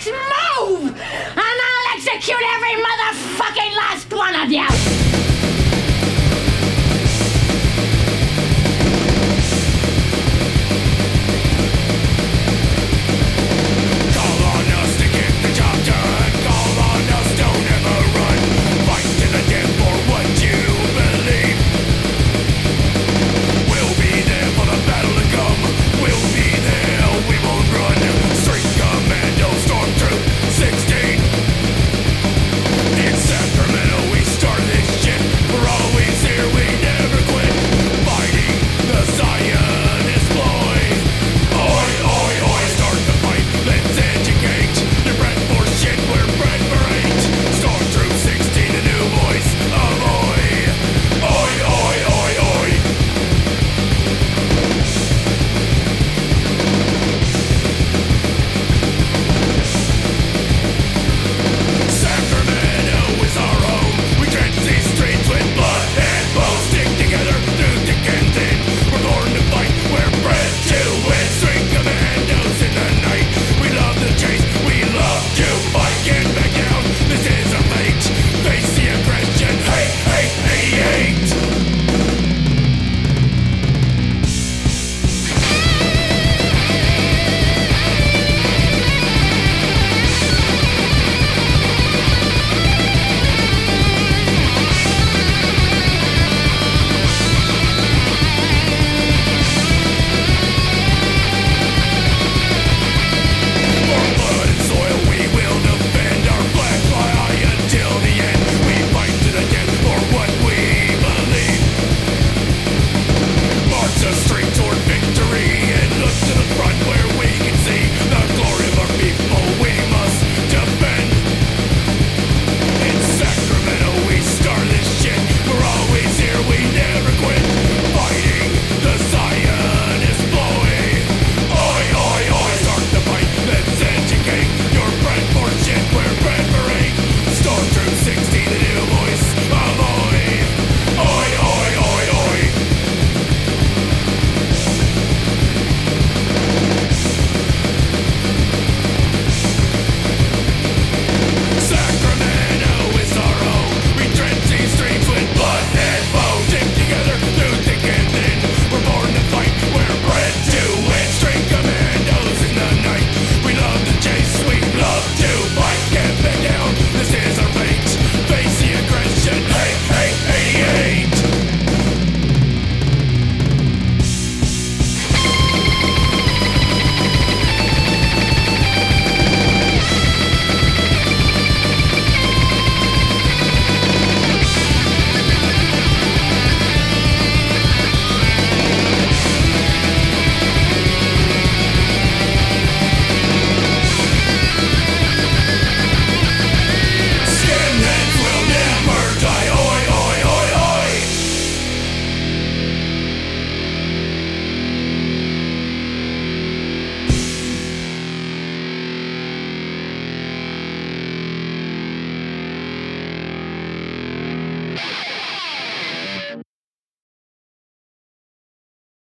next move,